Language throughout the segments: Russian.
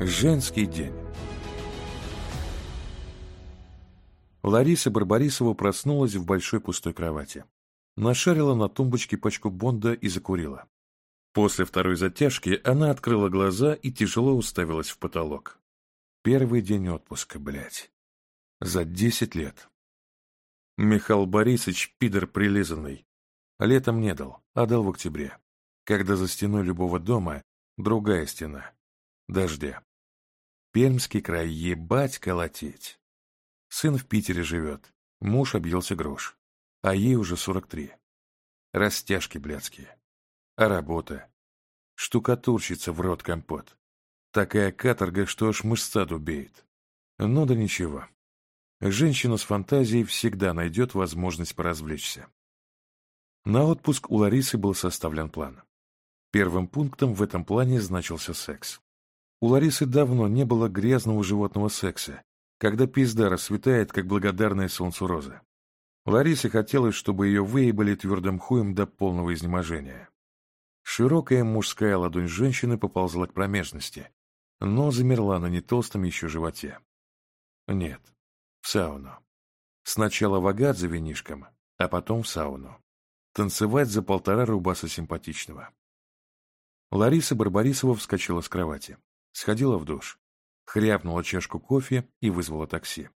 Женский день. Лариса Барбарисова проснулась в большой пустой кровати. Нашарила на тумбочке пачку Бонда и закурила. После второй затяжки она открыла глаза и тяжело уставилась в потолок. Первый день отпуска, блядь. За десять лет. Михаил Борисович, пидор прилизанный, летом не дал, а дал в октябре, когда за стеной любого дома другая стена — дождя. Пермский край ебать колотеть. Сын в Питере живет, муж объелся грош, а ей уже 43. Растяжки блядские. А работа? Штукатурщица в рот компот. Такая каторга, что аж мышца дубеет. Ну да ничего. Женщина с фантазией всегда найдет возможность поразвлечься. На отпуск у Ларисы был составлен план. Первым пунктом в этом плане значился секс. У Ларисы давно не было грязного животного секса, когда пизда расцветает, как благодарная солнцу роза. Ларисе хотелось, чтобы ее выебали твердым хуем до полного изнеможения. Широкая мужская ладонь женщины поползла к промежности, но замерла на нетолстом еще животе. Нет, в сауну. Сначала в «Агат» за винишком, а потом в сауну. Танцевать за полтора рубаса симпатичного. Лариса Барбарисова вскочила с кровати. Сходила в душ, хряпнула чашку кофе и вызвала такси.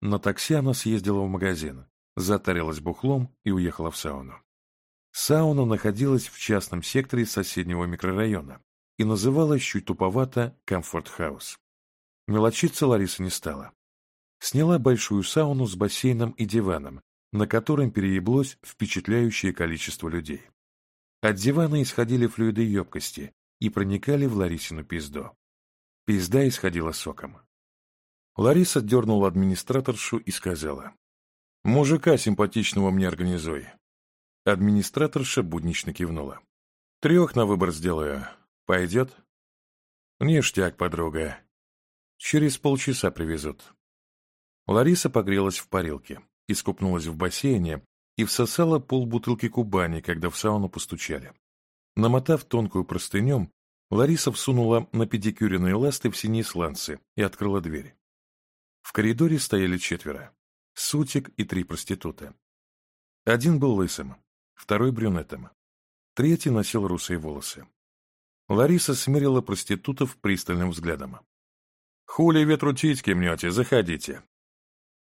На такси она съездила в магазин, затарилась бухлом и уехала в сауну. Сауна находилась в частном секторе соседнего микрорайона и называлась чуть туповато «Комфорт-хаус». Мелочиться Лариса не стала. Сняла большую сауну с бассейном и диваном, на котором перееблось впечатляющее количество людей. От дивана исходили флюиды ёбкости и проникали в Ларисину пизду. Пизда исходила соком. Лариса дернула администраторшу и сказала. «Мужика симпатичного мне организуй». Администраторша буднично кивнула. «Трех на выбор сделаю. Пойдет?» «Ништяк, подруга. Через полчаса привезут». Лариса погрелась в парилке, искупнулась в бассейне и всосала полбутылки кубани, когда в сауну постучали. Намотав тонкую простыню, Лариса всунула на педикюренные ласты в синие сланцы и открыла дверь. В коридоре стояли четверо. Сутик и три проститута. Один был лысым, второй брюнетом. Третий носил русые волосы. Лариса смирила проститутов пристальным взглядом. «Хули ветру титьки мнете, заходите!»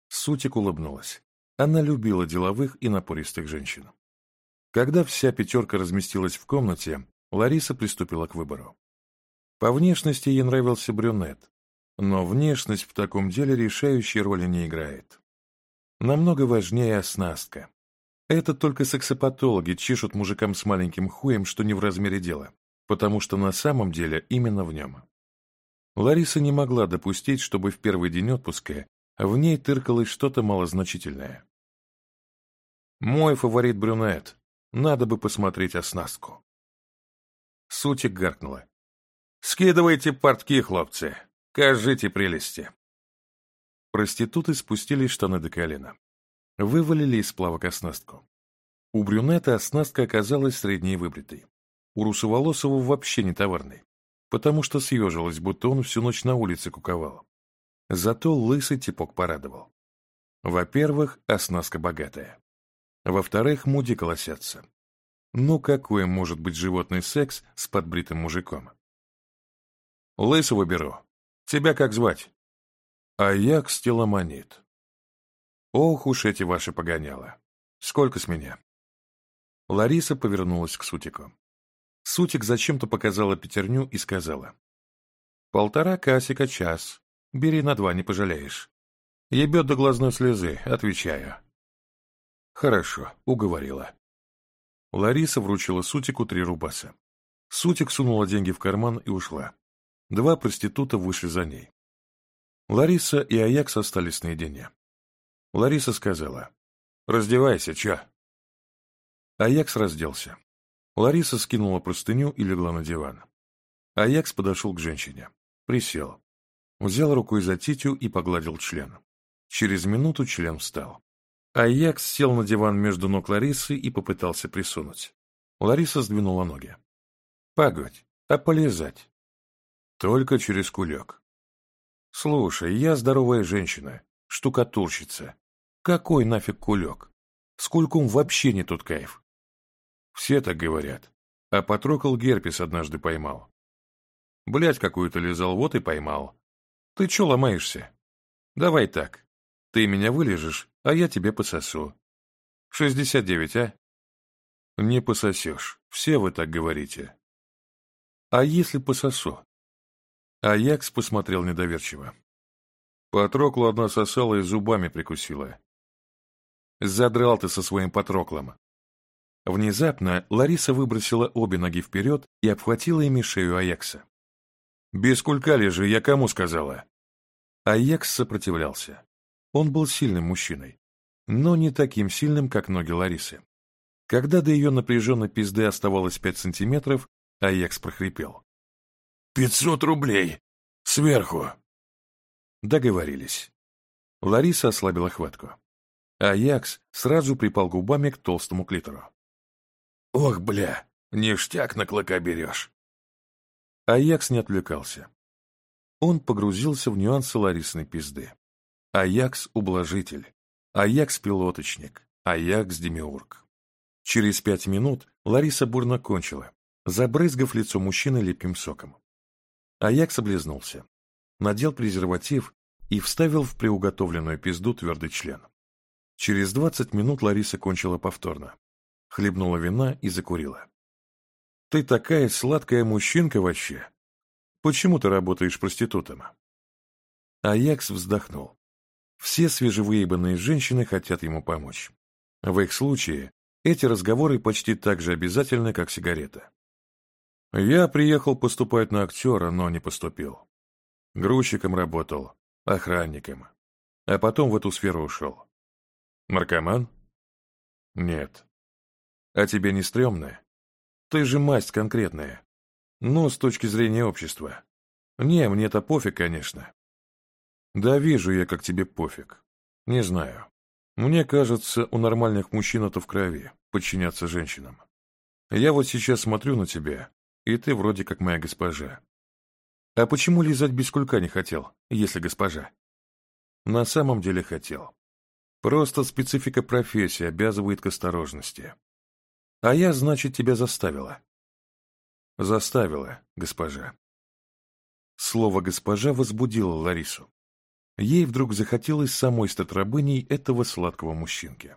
Сутик улыбнулась. Она любила деловых и напористых женщин. Когда вся пятерка разместилась в комнате, Лариса приступила к выбору. По внешности ей нравился брюнет, но внешность в таком деле решающей роли не играет. Намного важнее оснастка. Это только сексопатологи чешут мужикам с маленьким хуем, что не в размере дела, потому что на самом деле именно в нем. Лариса не могла допустить, чтобы в первый день отпуска в ней тыркалось что-то малозначительное. «Мой фаворит брюнет. Надо бы посмотреть оснастку». Сучик гаркнула. «Скидывайте портки, хлопцы! Кажите прелести!» Проституты спустили штаны до колена. Вывалили из плавок оснастку. У брюнета оснастка оказалась средней выбритой. У русоволосого вообще не товарной, потому что съежилась, будто он всю ночь на улице куковал. Зато лысый типок порадовал. Во-первых, оснастка богатая. Во-вторых, муди колосятся. Ну какой может быть животный секс с подбритым мужиком? Лысого беру. Тебя как звать? А я кстеломонит. Ох уж эти ваши погоняла. Сколько с меня? Лариса повернулась к Сутику. Сутик зачем-то показала пятерню и сказала. Полтора касика час. Бери на два, не пожалеешь. Ебет до глазной слезы, отвечаю. Хорошо, уговорила. Лариса вручила Сутику три рубаса. Сутик сунула деньги в карман и ушла. Два проститута вышли за ней. Лариса и Аякс остались наедине. Лариса сказала, «Раздевайся, чё?» Аякс разделся. Лариса скинула простыню и легла на диван. Аякс подошел к женщине. Присел. Взял руку из-за титю и погладил член. Через минуту член встал. Аякс сел на диван между ног Ларисы и попытался присунуть. Лариса сдвинула ноги. «Погодь, а полезать?» «Только через кулек». «Слушай, я здоровая женщина, штукатурщица. Какой нафиг кулек? С кульком вообще не тут кайф». «Все так говорят. А потрокал герпес однажды поймал». «Блядь какую-то лизал, вот и поймал. Ты чё ломаешься? Давай так, ты меня вылежишь, а я тебе пососу. Шестьдесят девять, а? Не пососешь. Все вы так говорите. А если пососу? Аякс посмотрел недоверчиво. Патроклу одна сосала и зубами прикусила. Задрал ты со своим патроклом. Внезапно Лариса выбросила обе ноги вперед и обхватила ими шею Аякса. «Без кулька лежи, я кому сказала?» Аякс сопротивлялся. Он был сильным мужчиной, но не таким сильным, как ноги Ларисы. Когда до ее напряженной пизды оставалось пять сантиметров, Аякс прохрипел. «Пятьсот рублей! Сверху!» Договорились. Лариса ослабила хватку. Аякс сразу припал губами к толстому клитору. «Ох, бля, ништяк на клока берешь!» Аякс не отвлекался. Он погрузился в нюансы Ларисной пизды. Аякс-ублажитель, Аякс-пилоточник, Аякс-демиург. Через пять минут Лариса бурно кончила, забрызгав лицо мужчины липким соком. Аякс облизнулся, надел презерватив и вставил в приуготовленную пизду твердый член. Через двадцать минут Лариса кончила повторно. Хлебнула вина и закурила. «Ты такая сладкая мужчинка вообще! Почему ты работаешь проститутом?» Аякс вздохнул. Все свежевыебанные женщины хотят ему помочь. В их случае эти разговоры почти так же обязательны, как сигарета. Я приехал поступать на актера, но не поступил. Грузчиком работал, охранником. А потом в эту сферу ушел. Наркоман? Нет. А тебе не стрёмно? Ты же масть конкретная. Ну, с точки зрения общества. Не, мне-то пофиг, конечно. Да вижу я, как тебе пофиг. Не знаю. Мне кажется, у нормальных мужчин это в крови, подчиняться женщинам. Я вот сейчас смотрю на тебя, и ты вроде как моя госпожа. А почему лизать без кулька не хотел, если госпожа? На самом деле хотел. Просто специфика профессии обязывает к осторожности. А я, значит, тебя заставила. Заставила, госпожа. Слово «госпожа» возбудило Ларису. Ей вдруг захотелось самой стать рабыней этого сладкого мужчинки.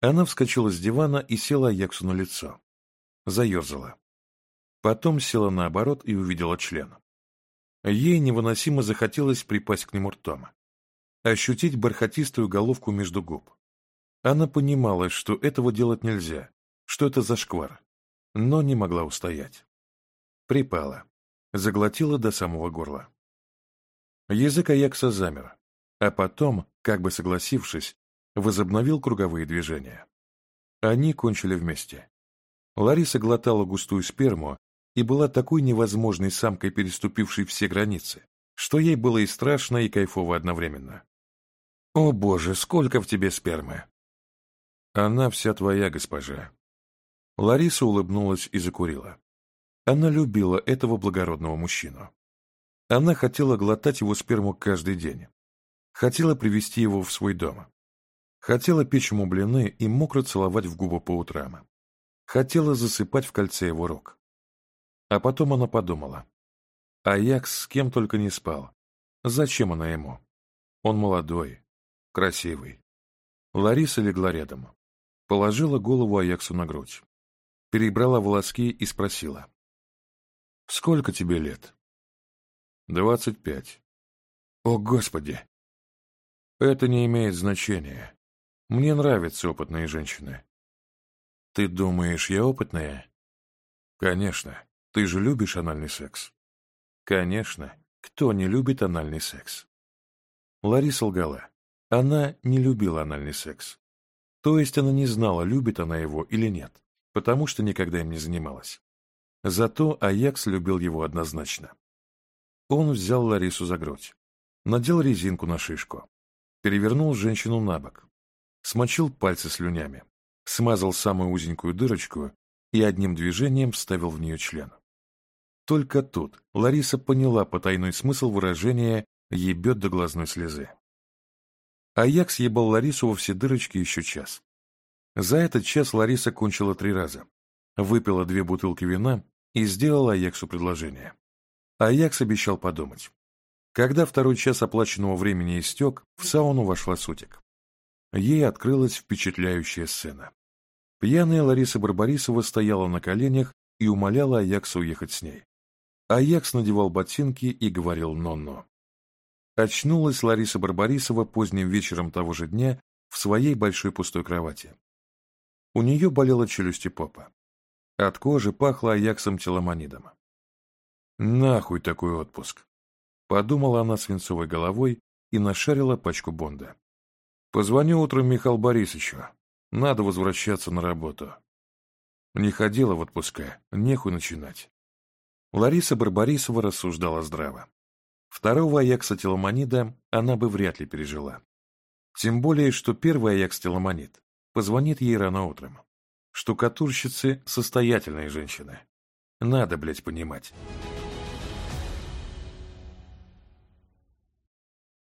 Она вскочила с дивана и села Аяксу на лицо. Заерзала. Потом села наоборот и увидела члена. Ей невыносимо захотелось припасть к нему ртом. Ощутить бархатистую головку между губ. Она понимала, что этого делать нельзя, что это за шквар, но не могла устоять. Припала. Заглотила до самого горла. Язык Аякса замер, а потом, как бы согласившись, возобновил круговые движения. Они кончили вместе. Лариса глотала густую сперму и была такой невозможной самкой, переступившей все границы, что ей было и страшно, и кайфово одновременно. «О боже, сколько в тебе спермы!» «Она вся твоя, госпожа!» Лариса улыбнулась и закурила. Она любила этого благородного мужчину. Она хотела глотать его сперму каждый день. Хотела привести его в свой дом. Хотела печь ему блины и мокро целовать в губы по утрам. Хотела засыпать в кольце его рук. А потом она подумала. Аякс с кем только не спал. Зачем она ему? Он молодой, красивый. Лариса легла рядом. Положила голову Аяксу на грудь. Перебрала волоски и спросила. «Сколько тебе лет?» Двадцать пять. О, Господи! Это не имеет значения. Мне нравятся опытные женщины. Ты думаешь, я опытная? Конечно. Ты же любишь анальный секс? Конечно. Кто не любит анальный секс? Лариса лгала. Она не любила анальный секс. То есть она не знала, любит она его или нет, потому что никогда им не занималась. Зато Аякс любил его однозначно. Он взял Ларису за грудь, надел резинку на шишку, перевернул женщину на бок, смочил пальцы слюнями, смазал самую узенькую дырочку и одним движением вставил в нее член. Только тут Лариса поняла потайной смысл выражения «ебет до глазной слезы». Аякс ебал Ларису во все дырочки еще час. За этот час Лариса кончила три раза, выпила две бутылки вина и сделала Аяксу предложение. Аякс обещал подумать. Когда второй час оплаченного времени истек, в сауну вошла Сутик. Ей открылась впечатляющая сцена. Пьяная Лариса Барбарисова стояла на коленях и умоляла Аякса уехать с ней. Аякс надевал ботинки и говорил «но-но». Очнулась Лариса Барбарисова поздним вечером того же дня в своей большой пустой кровати. У нее болела челюсть и попа. От кожи пахло аяксом теломонидом. Нахуй такой отпуск. Подумала она свинцовой головой и нашарила пачку бонда. Позвоню утром Михаилу Борисовичу. Надо возвращаться на работу. Не ходила в отпуска, нехуй начинать. Лариса Барбарисова рассуждала здраво. Второго аякса-теломонида она бы вряд ли пережила. Тем более, что первый аякс-теломонид позвонит ей рано утром. Штукатурщицы – состоятельные женщины. Надо, блядь, понимать.